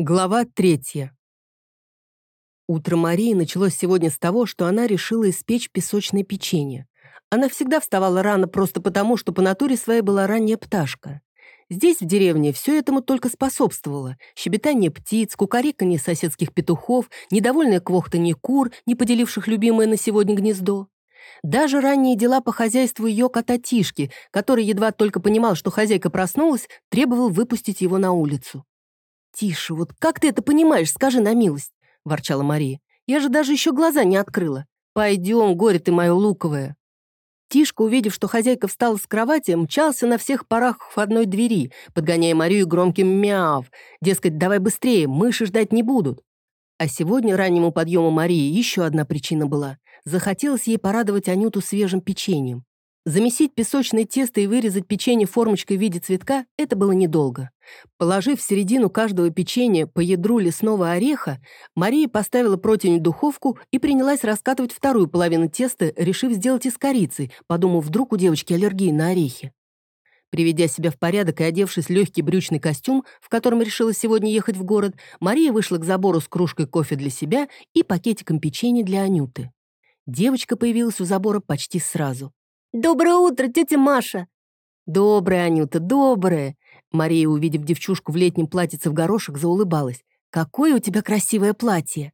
Глава третья. Утро Марии началось сегодня с того, что она решила испечь песочное печенье. Она всегда вставала рано просто потому, что по натуре своей была ранняя пташка. Здесь, в деревне, все этому только способствовало. Щебетание птиц, кукареканье соседских петухов, недовольное квохтанье кур, не поделивших любимое на сегодня гнездо. Даже ранние дела по хозяйству ее кота Тишки, который едва только понимал, что хозяйка проснулась, требовал выпустить его на улицу. «Тише, вот как ты это понимаешь, скажи на милость?» – ворчала Мария. «Я же даже еще глаза не открыла. Пойдем, горе ты мое луковое». Тишка, увидев, что хозяйка встала с кровати, мчался на всех парах к входной двери, подгоняя Марию громким мяв. Дескать, давай быстрее, мыши ждать не будут. А сегодня раннему подъему Марии еще одна причина была. Захотелось ей порадовать Анюту свежим печеньем. Замесить песочное тесто и вырезать печенье формочкой в виде цветка – это было недолго. Положив в середину каждого печенья по ядру лесного ореха, Мария поставила противень в духовку и принялась раскатывать вторую половину теста, решив сделать из корицы, подумав, вдруг у девочки аллергия на орехи. Приведя себя в порядок и одевшись в легкий брючный костюм, в котором решила сегодня ехать в город, Мария вышла к забору с кружкой кофе для себя и пакетиком печенья для Анюты. Девочка появилась у забора почти сразу. «Доброе утро, тетя Маша!» «Доброе, Анюта, доброе!» Мария, увидев девчушку в летнем платьице в горошек, заулыбалась. «Какое у тебя красивое платье!»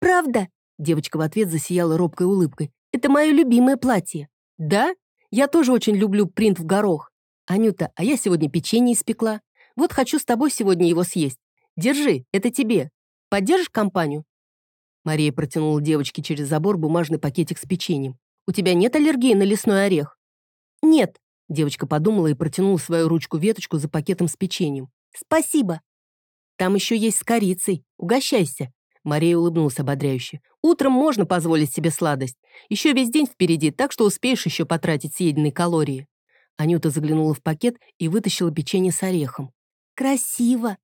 «Правда?» Девочка в ответ засияла робкой улыбкой. «Это мое любимое платье». «Да? Я тоже очень люблю принт в горох. Анюта, а я сегодня печенье испекла. Вот хочу с тобой сегодня его съесть. Держи, это тебе. Поддержишь компанию?» Мария протянула девочке через забор бумажный пакетик с печеньем. У тебя нет аллергии на лесной орех?» «Нет», — девочка подумала и протянула свою ручку-веточку за пакетом с печеньем. «Спасибо». «Там еще есть с корицей. Угощайся». Мария улыбнулась ободряюще. «Утром можно позволить себе сладость. Еще весь день впереди, так что успеешь еще потратить съеденные калории». Анюта заглянула в пакет и вытащила печенье с орехом. «Красиво!»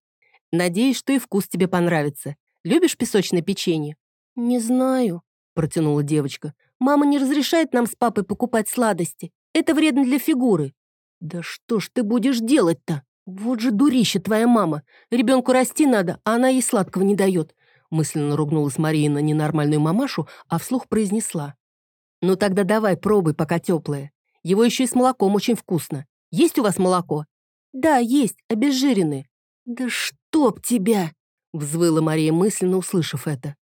«Надеюсь, что и вкус тебе понравится. Любишь песочное печенье?» «Не знаю», — протянула девочка. Мама не разрешает нам с папой покупать сладости. Это вредно для фигуры». «Да что ж ты будешь делать-то? Вот же дурище твоя мама. Ребенку расти надо, а она ей сладкого не дает». Мысленно ругнулась Мария на ненормальную мамашу, а вслух произнесла. «Ну тогда давай, пробуй, пока теплое. Его еще и с молоком очень вкусно. Есть у вас молоко?» «Да, есть, обезжиренное». «Да чтоб тебя!» — взвыла Мария мысленно, услышав это.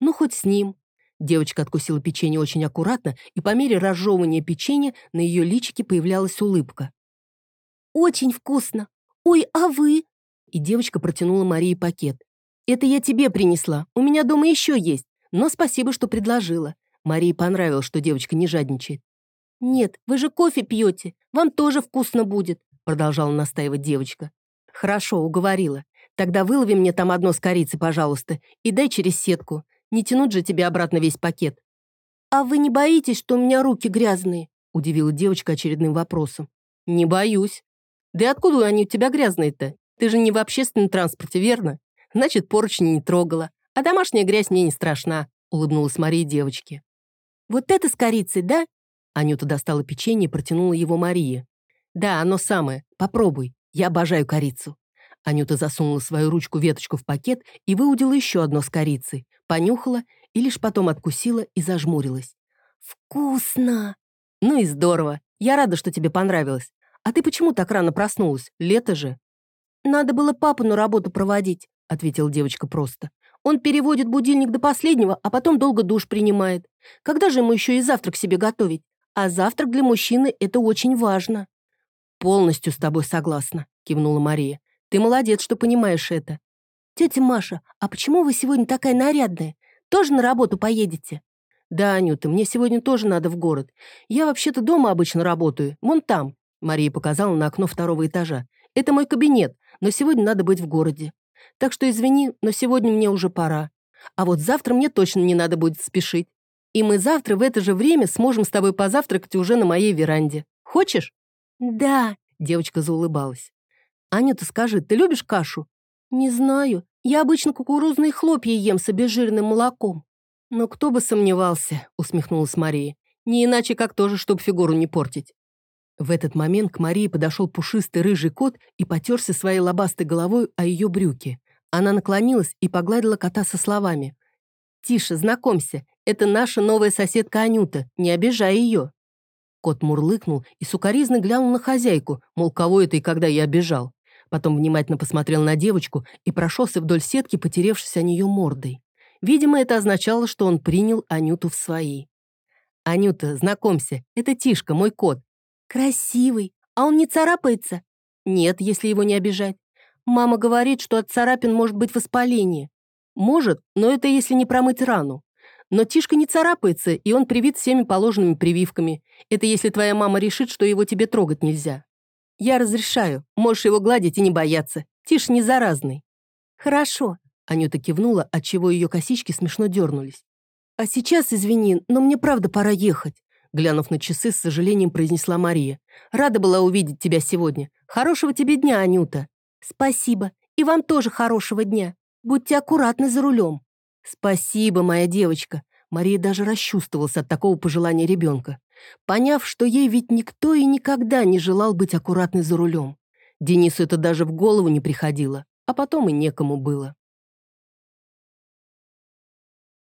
«Ну, хоть с ним. Девочка откусила печенье очень аккуратно, и по мере разжевывания печенья на ее личике появлялась улыбка. «Очень вкусно! Ой, а вы?» И девочка протянула Марии пакет. «Это я тебе принесла. У меня дома еще есть. Но спасибо, что предложила». Марии понравилось, что девочка не жадничает. «Нет, вы же кофе пьете. Вам тоже вкусно будет», продолжала настаивать девочка. «Хорошо, уговорила. Тогда вылови мне там одно с корицей, пожалуйста, и дай через сетку. Не тянуть же тебе обратно весь пакет». «А вы не боитесь, что у меня руки грязные?» удивила девочка очередным вопросом. «Не боюсь. Да и откуда они у тебя грязные-то? Ты же не в общественном транспорте, верно? Значит, поручни не трогала. А домашняя грязь мне не страшна», улыбнулась Мария девочке. «Вот это с корицей, да?» Анюта достала печенье и протянула его Марии. «Да, оно самое. Попробуй. Я обожаю корицу». Анюта засунула свою ручку-веточку в пакет и выудила еще одно с корицей, понюхала и лишь потом откусила и зажмурилась. «Вкусно!» «Ну и здорово. Я рада, что тебе понравилось. А ты почему так рано проснулась? Лето же». «Надо было папу на работу проводить», — ответила девочка просто. «Он переводит будильник до последнего, а потом долго душ принимает. Когда же ему еще и завтрак себе готовить? А завтрак для мужчины — это очень важно». «Полностью с тобой согласна», — кивнула Мария. Ты молодец, что понимаешь это. Тетя Маша, а почему вы сегодня такая нарядная? Тоже на работу поедете? Да, Анюта, мне сегодня тоже надо в город. Я вообще-то дома обычно работаю, вон там. Мария показала на окно второго этажа. Это мой кабинет, но сегодня надо быть в городе. Так что извини, но сегодня мне уже пора. А вот завтра мне точно не надо будет спешить. И мы завтра в это же время сможем с тобой позавтракать уже на моей веранде. Хочешь? Да, девочка заулыбалась. «Анюта, скажи, ты любишь кашу?» «Не знаю. Я обычно кукурузные хлопья ем с обезжиренным молоком». «Но кто бы сомневался», — усмехнулась Мария. «Не иначе, как тоже, чтобы фигуру не портить». В этот момент к Марии подошел пушистый рыжий кот и потерся своей лобастой головой о ее брюки. Она наклонилась и погладила кота со словами. «Тише, знакомься, это наша новая соседка Анюта, не обижай ее». Кот мурлыкнул и сукоризно глянул на хозяйку, мол, кого это и когда я обижал. Потом внимательно посмотрел на девочку и прошелся вдоль сетки, потеревшись о нее мордой. Видимо, это означало, что он принял Анюту в свои. «Анюта, знакомься, это Тишка, мой кот». «Красивый. А он не царапается?» «Нет, если его не обижать. Мама говорит, что от царапин может быть воспаление. Может, но это если не промыть рану. Но Тишка не царапается, и он привит всеми положенными прививками. Это если твоя мама решит, что его тебе трогать нельзя. Я разрешаю, можешь его гладить и не бояться. Тиш не заразный». «Хорошо», — Анюта кивнула, отчего ее косички смешно дернулись. «А сейчас, извини, но мне правда пора ехать», глянув на часы, с сожалением произнесла Мария. «Рада была увидеть тебя сегодня. Хорошего тебе дня, Анюта». «Спасибо. И вам тоже хорошего дня. Будьте аккуратны за рулем». «Спасибо, моя девочка». Мария даже расчувствовалась от такого пожелания ребенка, поняв, что ей ведь никто и никогда не желал быть аккуратной за рулем. Денису это даже в голову не приходило, а потом и некому было.